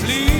sleep.